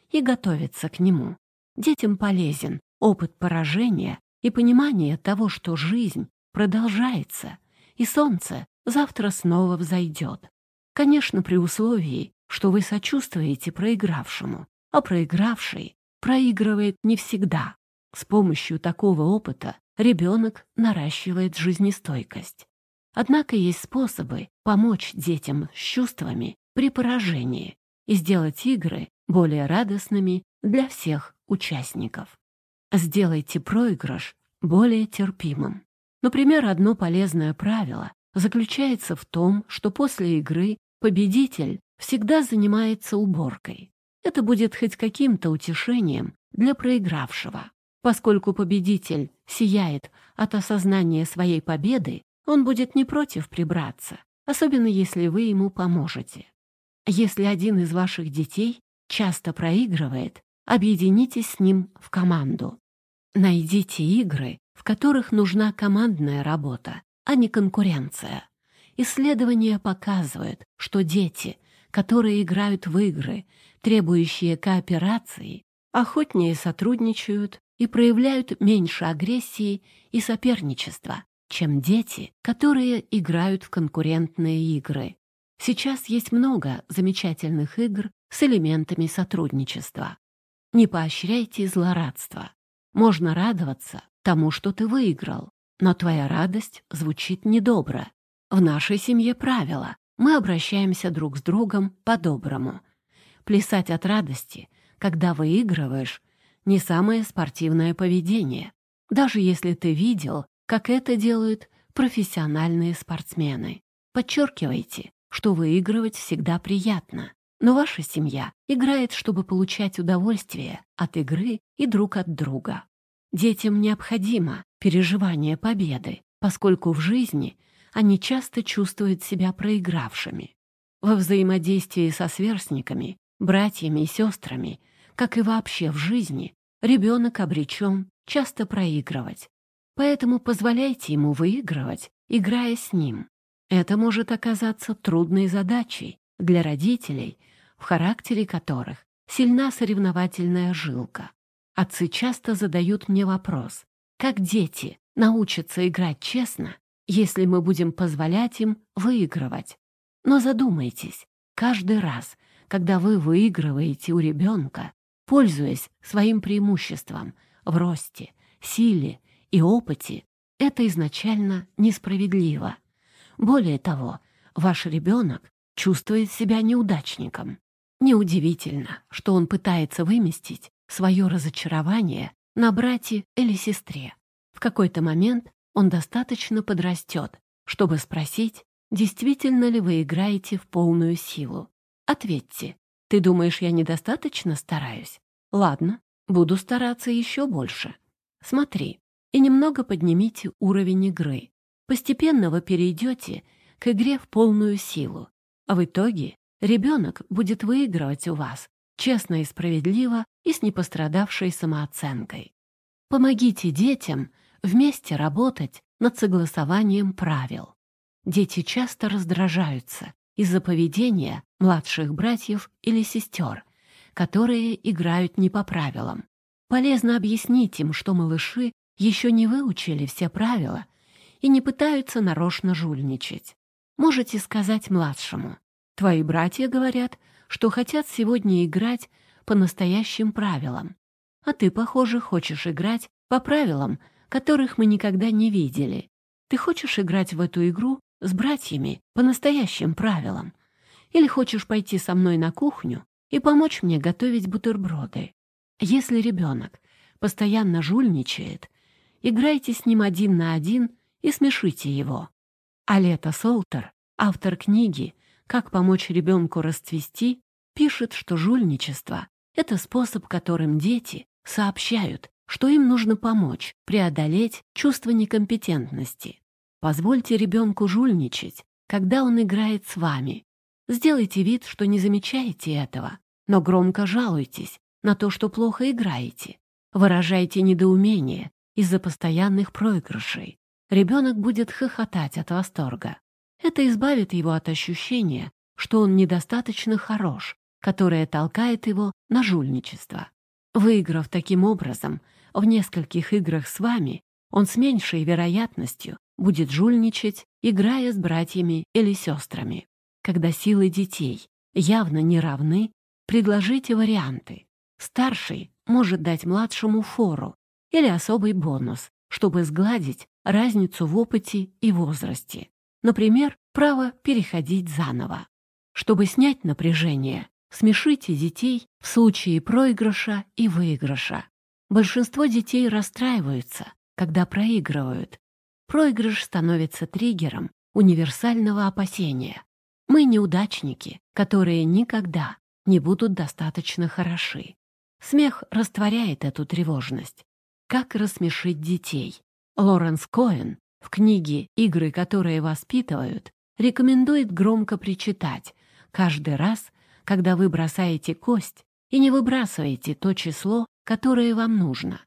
и готовиться к нему. Детям полезен опыт поражения и понимание того, что жизнь продолжается, и солнце завтра снова взойдет. Конечно, при условии, что вы сочувствуете проигравшему, а проигравший проигрывает не всегда. С помощью такого опыта ребенок наращивает жизнестойкость. Однако есть способы помочь детям с чувствами при поражении и сделать игры более радостными для всех участников. Сделайте проигрыш более терпимым. Например, одно полезное правило заключается в том, что после игры победитель всегда занимается уборкой. Это будет хоть каким-то утешением для проигравшего. Поскольку победитель сияет от осознания своей победы, он будет не против прибраться, особенно если вы ему поможете. Если один из ваших детей часто проигрывает, объединитесь с ним в команду. Найдите игры, в которых нужна командная работа, а не конкуренция. Исследования показывают, что дети, которые играют в игры, требующие кооперации, охотнее сотрудничают и проявляют меньше агрессии и соперничества, чем дети, которые играют в конкурентные игры. Сейчас есть много замечательных игр с элементами сотрудничества. Не поощряйте злорадство. Можно радоваться тому, что ты выиграл, но твоя радость звучит недобро. В нашей семье правило. Мы обращаемся друг с другом по-доброму. Плясать от радости, когда выигрываешь, не самое спортивное поведение, даже если ты видел, как это делают профессиональные спортсмены. Подчеркивайте, что выигрывать всегда приятно, но ваша семья играет, чтобы получать удовольствие от игры и друг от друга. Детям необходимо переживание победы, поскольку в жизни они часто чувствуют себя проигравшими. Во взаимодействии со сверстниками, братьями и сестрами, как и вообще в жизни, ребенок обречен часто проигрывать. Поэтому позволяйте ему выигрывать, играя с ним. Это может оказаться трудной задачей для родителей, в характере которых сильна соревновательная жилка. Отцы часто задают мне вопрос, как дети научатся играть честно, если мы будем позволять им выигрывать. Но задумайтесь, каждый раз, когда вы выигрываете у ребенка, пользуясь своим преимуществом в росте, силе и опыте, это изначально несправедливо. Более того, ваш ребенок чувствует себя неудачником. Неудивительно, что он пытается выместить свое разочарование на брате или сестре. В какой-то момент он достаточно подрастет, чтобы спросить, действительно ли вы играете в полную силу. Ответьте, ты думаешь, я недостаточно стараюсь? Ладно, буду стараться еще больше. Смотри, и немного поднимите уровень игры. Постепенно вы перейдете к игре в полную силу, а в итоге ребенок будет выигрывать у вас честно и справедливо и с непострадавшей самооценкой. Помогите детям вместе работать над согласованием правил. Дети часто раздражаются из-за поведения младших братьев или сестер, которые играют не по правилам. Полезно объяснить им, что малыши еще не выучили все правила и не пытаются нарочно жульничать. можете сказать младшему. Твои братья говорят, что хотят сегодня играть по настоящим правилам. А ты, похоже, хочешь играть по правилам, которых мы никогда не видели. Ты хочешь играть в эту игру с братьями по настоящим правилам? Или хочешь пойти со мной на кухню и помочь мне готовить бутерброды? Если ребенок постоянно жульничает, играйте с ним один на один и смешите его. Алета Солтер, автор книги «Как помочь ребенку расцвести», пишет, что жульничество — это способ, которым дети сообщают, что им нужно помочь преодолеть чувство некомпетентности. Позвольте ребенку жульничать, когда он играет с вами. Сделайте вид, что не замечаете этого, но громко жалуйтесь на то, что плохо играете. Выражайте недоумение из-за постоянных проигрышей. Ребенок будет хохотать от восторга. Это избавит его от ощущения, что он недостаточно хорош, которое толкает его на жульничество. Выиграв таким образом в нескольких играх с вами, он с меньшей вероятностью будет жульничать, играя с братьями или сестрами. Когда силы детей явно не равны, предложите варианты. Старший может дать младшему фору или особый бонус, чтобы сгладить разницу в опыте и возрасте. Например, право переходить заново. Чтобы снять напряжение, смешите детей в случае проигрыша и выигрыша. Большинство детей расстраиваются, когда проигрывают. Проигрыш становится триггером универсального опасения. Мы неудачники, которые никогда не будут достаточно хороши. Смех растворяет эту тревожность. Как рассмешить детей? Лоренс Коэн в книге «Игры, которые воспитывают» рекомендует громко причитать каждый раз, когда вы бросаете кость и не выбрасываете то число, которое вам нужно.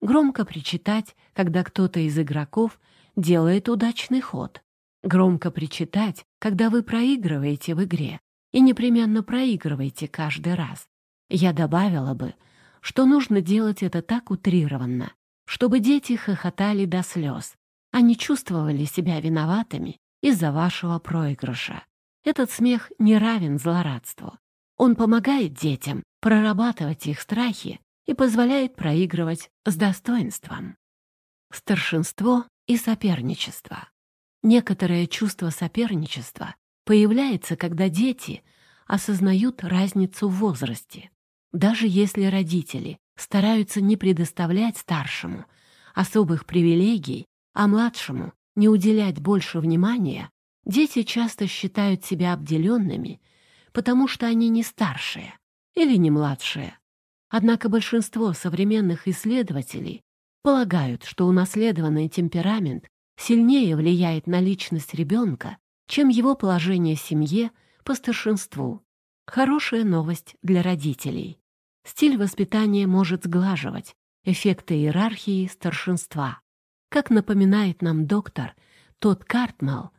Громко причитать, когда кто-то из игроков делает удачный ход. Громко причитать, когда вы проигрываете в игре. И непременно проигрываете каждый раз. Я добавила бы, что нужно делать это так утрированно, чтобы дети хохотали до слез, а не чувствовали себя виноватыми из-за вашего проигрыша. Этот смех не равен злорадству. Он помогает детям прорабатывать их страхи и позволяет проигрывать с достоинством. Старшинство и соперничество. Некоторое чувство соперничества появляется, когда дети осознают разницу в возрасте. Даже если родители стараются не предоставлять старшему особых привилегий, а младшему не уделять больше внимания, дети часто считают себя обделенными, потому что они не старшие или не младшие. Однако большинство современных исследователей полагают, что унаследованный темперамент сильнее влияет на личность ребенка, чем его положение в семье по старшинству. Хорошая новость для родителей. Стиль воспитания может сглаживать эффекты иерархии старшинства. Как напоминает нам доктор Тодд Картмал,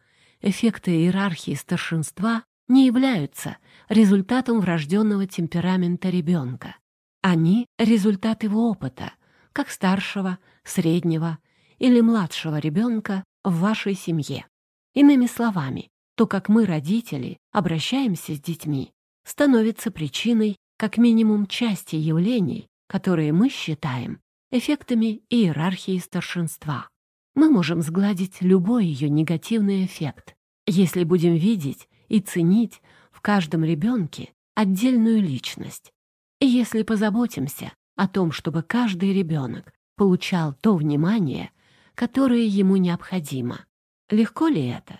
эффекты иерархии старшинства не являются результатом врожденного темперамента ребенка. Они — результат его опыта, как старшего, среднего или младшего ребенка в вашей семье. Иными словами, то, как мы, родители, обращаемся с детьми, становится причиной как минимум части явлений, которые мы считаем эффектами иерархии старшинства. Мы можем сгладить любой ее негативный эффект, если будем видеть и ценить в каждом ребенке отдельную личность. И если позаботимся о том, чтобы каждый ребенок получал то внимание, которое ему необходимо. Легко ли это?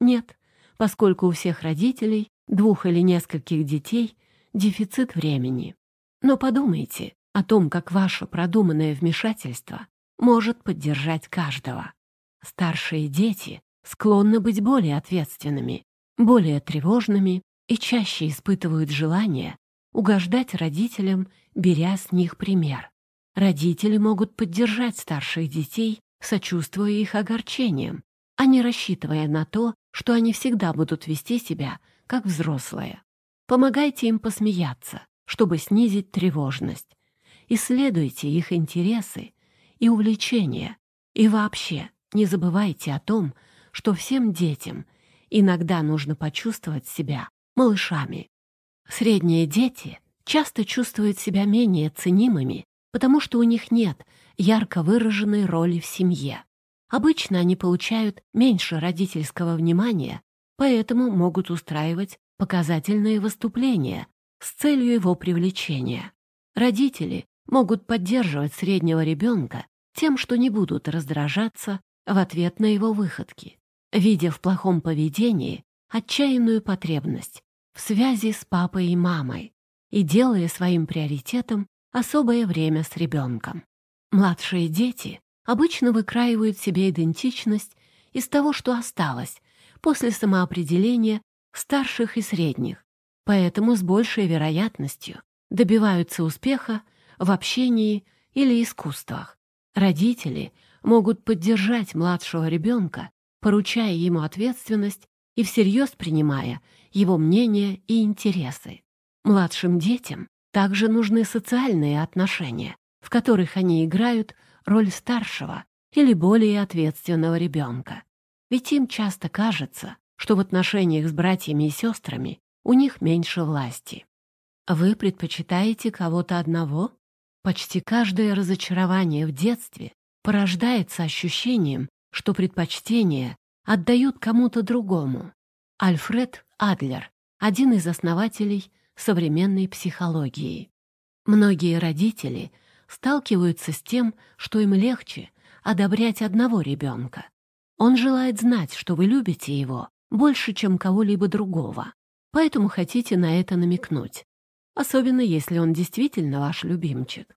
Нет, поскольку у всех родителей, двух или нескольких детей, дефицит времени. Но подумайте о том, как ваше продуманное вмешательство может поддержать каждого. Старшие дети склонны быть более ответственными, более тревожными и чаще испытывают желание угождать родителям, беря с них пример. Родители могут поддержать старших детей, сочувствуя их огорчениям, а не рассчитывая на то, что они всегда будут вести себя как взрослые. Помогайте им посмеяться, чтобы снизить тревожность. Исследуйте их интересы и увлечения. И вообще не забывайте о том, что всем детям Иногда нужно почувствовать себя малышами. Средние дети часто чувствуют себя менее ценимыми, потому что у них нет ярко выраженной роли в семье. Обычно они получают меньше родительского внимания, поэтому могут устраивать показательные выступления с целью его привлечения. Родители могут поддерживать среднего ребенка тем, что не будут раздражаться в ответ на его выходки, видя в плохом поведении отчаянную потребность в связи с папой и мамой и делая своим приоритетом особое время с ребенком. Младшие дети обычно выкраивают себе идентичность из того, что осталось после самоопределения старших и средних, поэтому с большей вероятностью добиваются успеха в общении или искусствах. Родители могут поддержать младшего ребенка, поручая ему ответственность и всерьез принимая его мнение и интересы. Младшим детям также нужны социальные отношения, в которых они играют роль старшего или более ответственного ребенка. Ведь им часто кажется, что в отношениях с братьями и сестрами у них меньше власти. Вы предпочитаете кого-то одного? Почти каждое разочарование в детстве порождается ощущением, что предпочтения отдают кому-то другому. Альфред Адлер, один из основателей современной психологии. Многие родители сталкиваются с тем, что им легче одобрять одного ребенка. Он желает знать, что вы любите его больше, чем кого-либо другого, поэтому хотите на это намекнуть, особенно если он действительно ваш любимчик.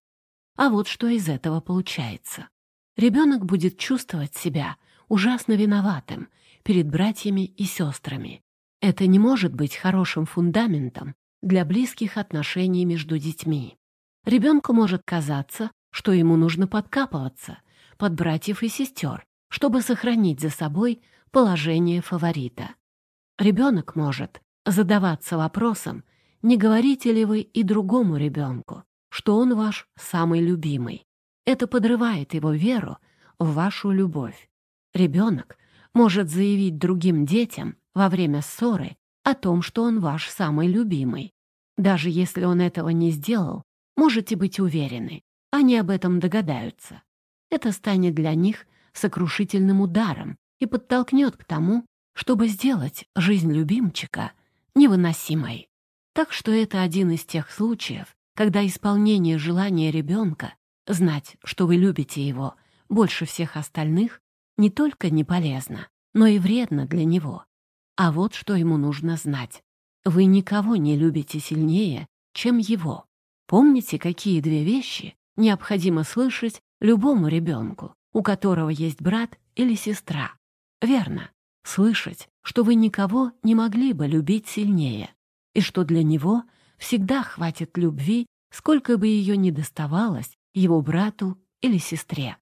А вот что из этого получается. Ребенок будет чувствовать себя ужасно виноватым перед братьями и сестрами. Это не может быть хорошим фундаментом для близких отношений между детьми. Ребенку может казаться, что ему нужно подкапываться под братьев и сестер, чтобы сохранить за собой положение фаворита. Ребенок может задаваться вопросом, не говорите ли вы и другому ребенку, что он ваш самый любимый. Это подрывает его веру в вашу любовь. Ребенок может заявить другим детям во время ссоры о том, что он ваш самый любимый. Даже если он этого не сделал, можете быть уверены, они об этом догадаются. Это станет для них сокрушительным ударом и подтолкнет к тому, чтобы сделать жизнь любимчика невыносимой. Так что это один из тех случаев, когда исполнение желания ребенка знать, что вы любите его больше всех остальных, не только не полезно, но и вредно для него. А вот что ему нужно знать. Вы никого не любите сильнее, чем его. Помните, какие две вещи необходимо слышать любому ребенку, у которого есть брат или сестра? Верно, слышать, что вы никого не могли бы любить сильнее, и что для него всегда хватит любви, сколько бы ее ни доставалось его брату или сестре.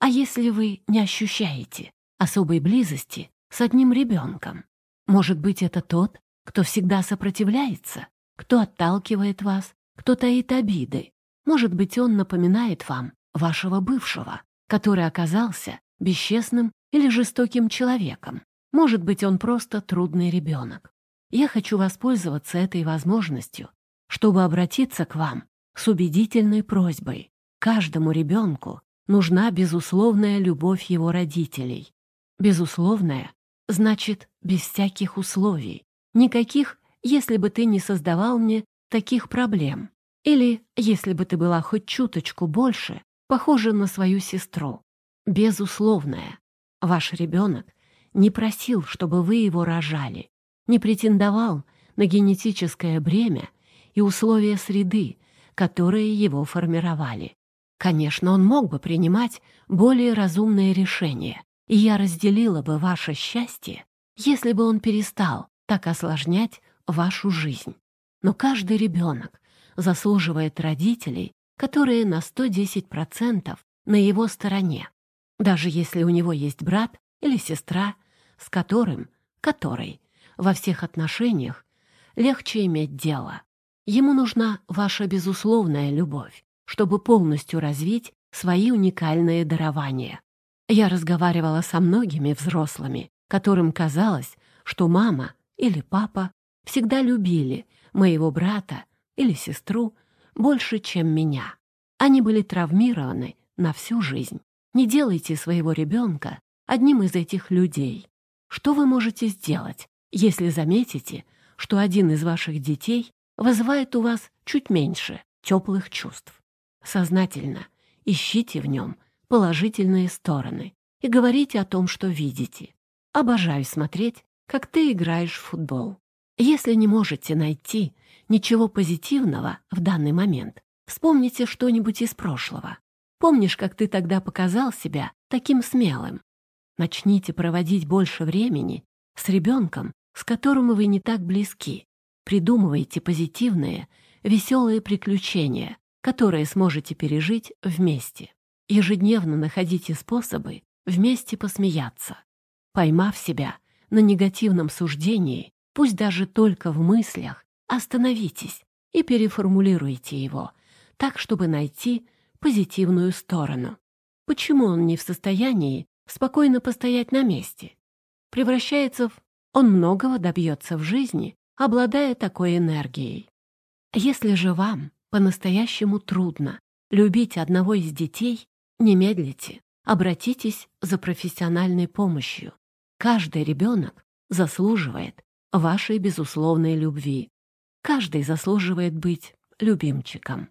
А если вы не ощущаете особой близости с одним ребенком, может быть, это тот, кто всегда сопротивляется, кто отталкивает вас, кто таит обиды. Может быть, он напоминает вам вашего бывшего, который оказался бесчестным или жестоким человеком. Может быть, он просто трудный ребенок. Я хочу воспользоваться этой возможностью, чтобы обратиться к вам с убедительной просьбой. Каждому ребенку нужна безусловная любовь его родителей. Безусловная значит без всяких условий. Никаких, если бы ты не создавал мне таких проблем. Или если бы ты была хоть чуточку больше, похожа на свою сестру. Безусловная. Ваш ребенок не просил, чтобы вы его рожали, не претендовал на генетическое бремя и условия среды, которые его формировали. Конечно, он мог бы принимать более разумные решения, и я разделила бы ваше счастье, если бы он перестал так осложнять вашу жизнь. Но каждый ребенок заслуживает родителей, которые на 110% на его стороне, даже если у него есть брат или сестра, с которым, которой, во всех отношениях легче иметь дело. Ему нужна ваша безусловная любовь, чтобы полностью развить свои уникальные дарования. Я разговаривала со многими взрослыми, которым казалось, что мама или папа всегда любили моего брата или сестру больше, чем меня. Они были травмированы на всю жизнь. Не делайте своего ребенка одним из этих людей. Что вы можете сделать, если заметите, что один из ваших детей вызывает у вас чуть меньше теплых чувств? Сознательно ищите в нем положительные стороны и говорите о том, что видите. Обожаю смотреть, как ты играешь в футбол. Если не можете найти ничего позитивного в данный момент, вспомните что-нибудь из прошлого. Помнишь, как ты тогда показал себя таким смелым? Начните проводить больше времени с ребенком, с которым вы не так близки. Придумывайте позитивные, веселые приключения, которые сможете пережить вместе. Ежедневно находите способы вместе посмеяться. Поймав себя на негативном суждении, пусть даже только в мыслях, остановитесь и переформулируйте его так, чтобы найти позитивную сторону. Почему он не в состоянии спокойно постоять на месте? Превращается в «он многого добьется в жизни», обладая такой энергией. Если же вам по-настоящему трудно любить одного из детей, не медлите, обратитесь за профессиональной помощью. Каждый ребенок заслуживает вашей безусловной любви. Каждый заслуживает быть любимчиком.